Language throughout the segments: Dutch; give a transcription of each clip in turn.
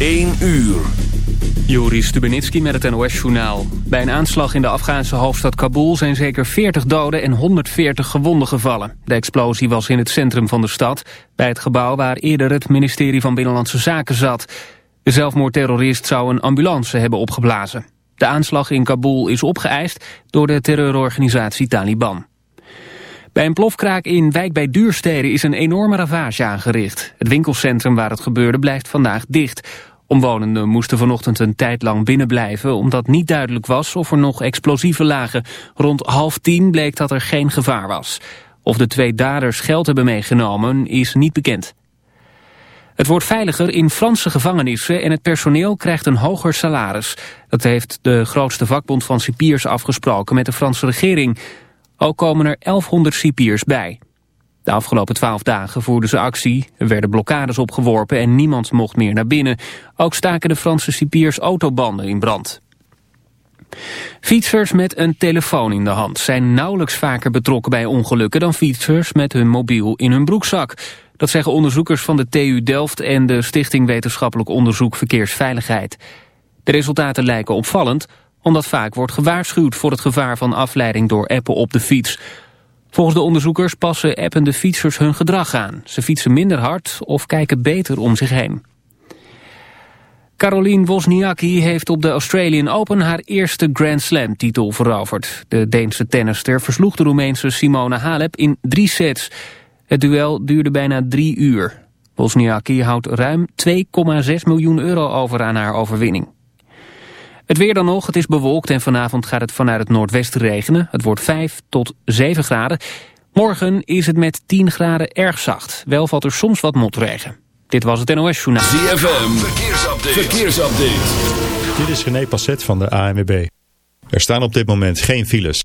1 uur. Joris Stubenitski met het NOS-journaal. Bij een aanslag in de Afghaanse hoofdstad Kabul zijn zeker 40 doden en 140 gewonden gevallen. De explosie was in het centrum van de stad, bij het gebouw waar eerder het ministerie van Binnenlandse Zaken zat. De zelfmoordterrorist zou een ambulance hebben opgeblazen. De aanslag in Kabul is opgeëist door de terreurorganisatie Taliban. Bij een plofkraak in Wijk bij Duurstede is een enorme ravage aangericht. Het winkelcentrum waar het gebeurde blijft vandaag dicht. Omwonenden moesten vanochtend een tijd lang binnenblijven... omdat niet duidelijk was of er nog explosieven lagen. Rond half tien bleek dat er geen gevaar was. Of de twee daders geld hebben meegenomen is niet bekend. Het wordt veiliger in Franse gevangenissen en het personeel krijgt een hoger salaris. Dat heeft de grootste vakbond van cipiers afgesproken met de Franse regering. Ook komen er 1100 cipiers bij. De afgelopen twaalf dagen voerden ze actie. Er werden blokkades opgeworpen en niemand mocht meer naar binnen. Ook staken de Franse cipiers autobanden in brand. Fietsers met een telefoon in de hand zijn nauwelijks vaker betrokken bij ongelukken dan fietsers met hun mobiel in hun broekzak. Dat zeggen onderzoekers van de TU Delft en de Stichting Wetenschappelijk Onderzoek Verkeersveiligheid. De resultaten lijken opvallend, omdat vaak wordt gewaarschuwd voor het gevaar van afleiding door appen op de fiets. Volgens de onderzoekers passen appende fietsers hun gedrag aan. Ze fietsen minder hard of kijken beter om zich heen. Caroline Wozniacki heeft op de Australian Open haar eerste Grand Slam titel veroverd. De Deense tennister versloeg de Roemeense Simona Halep in drie sets. Het duel duurde bijna drie uur. Wozniacki houdt ruim 2,6 miljoen euro over aan haar overwinning. Het weer dan nog, het is bewolkt en vanavond gaat het vanuit het noordwesten regenen. Het wordt 5 tot 7 graden. Morgen is het met 10 graden erg zacht. Wel valt er soms wat motregen. Dit was het NOS Journaal. ZFM, verkeersupdate. verkeersupdate. Dit is René Passet van de ANWB. Er staan op dit moment geen files.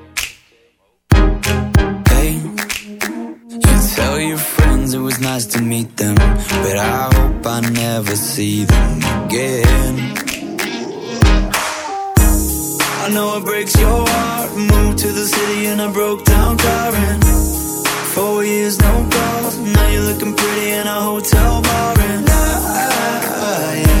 nice to meet them, but I hope I never see them again. I know it breaks your heart. Moved to the city and I broke down crying. Four years, no calls. Now you're looking pretty in a hotel bar. And I, I, I yeah.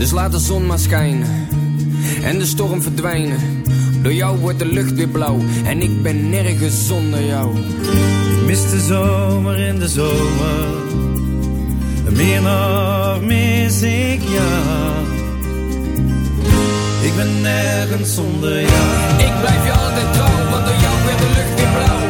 Dus laat de zon maar schijnen en de storm verdwijnen. Door jou wordt de lucht weer blauw en ik ben nergens zonder jou. Ik mis de zomer in de zomer. Meer nog mis ik jou. Ik ben nergens zonder jou. Ik blijf je altijd trouw, want door jou werd de lucht weer blauw.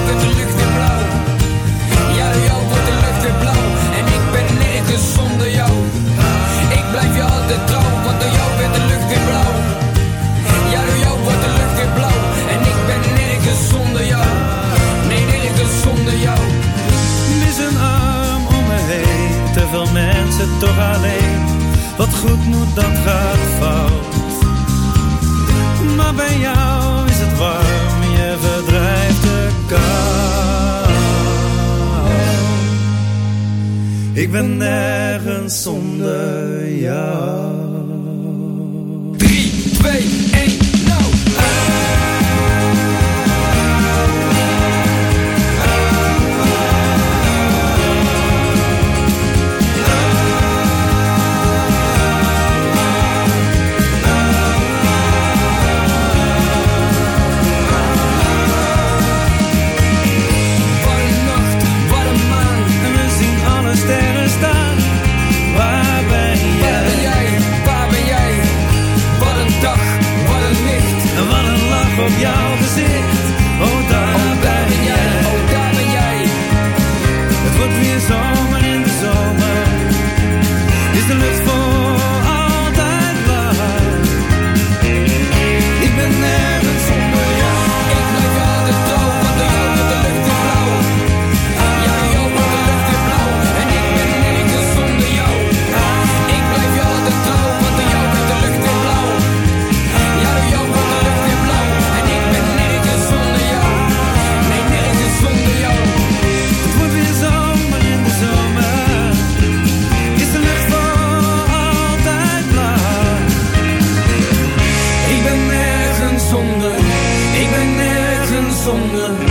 So. 送了。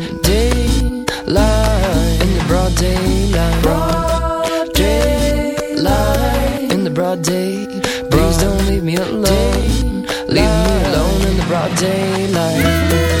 Daylight in the broad daylight. Broad daylight in the broad day. Please don't leave me alone. Leave me alone in the broad daylight.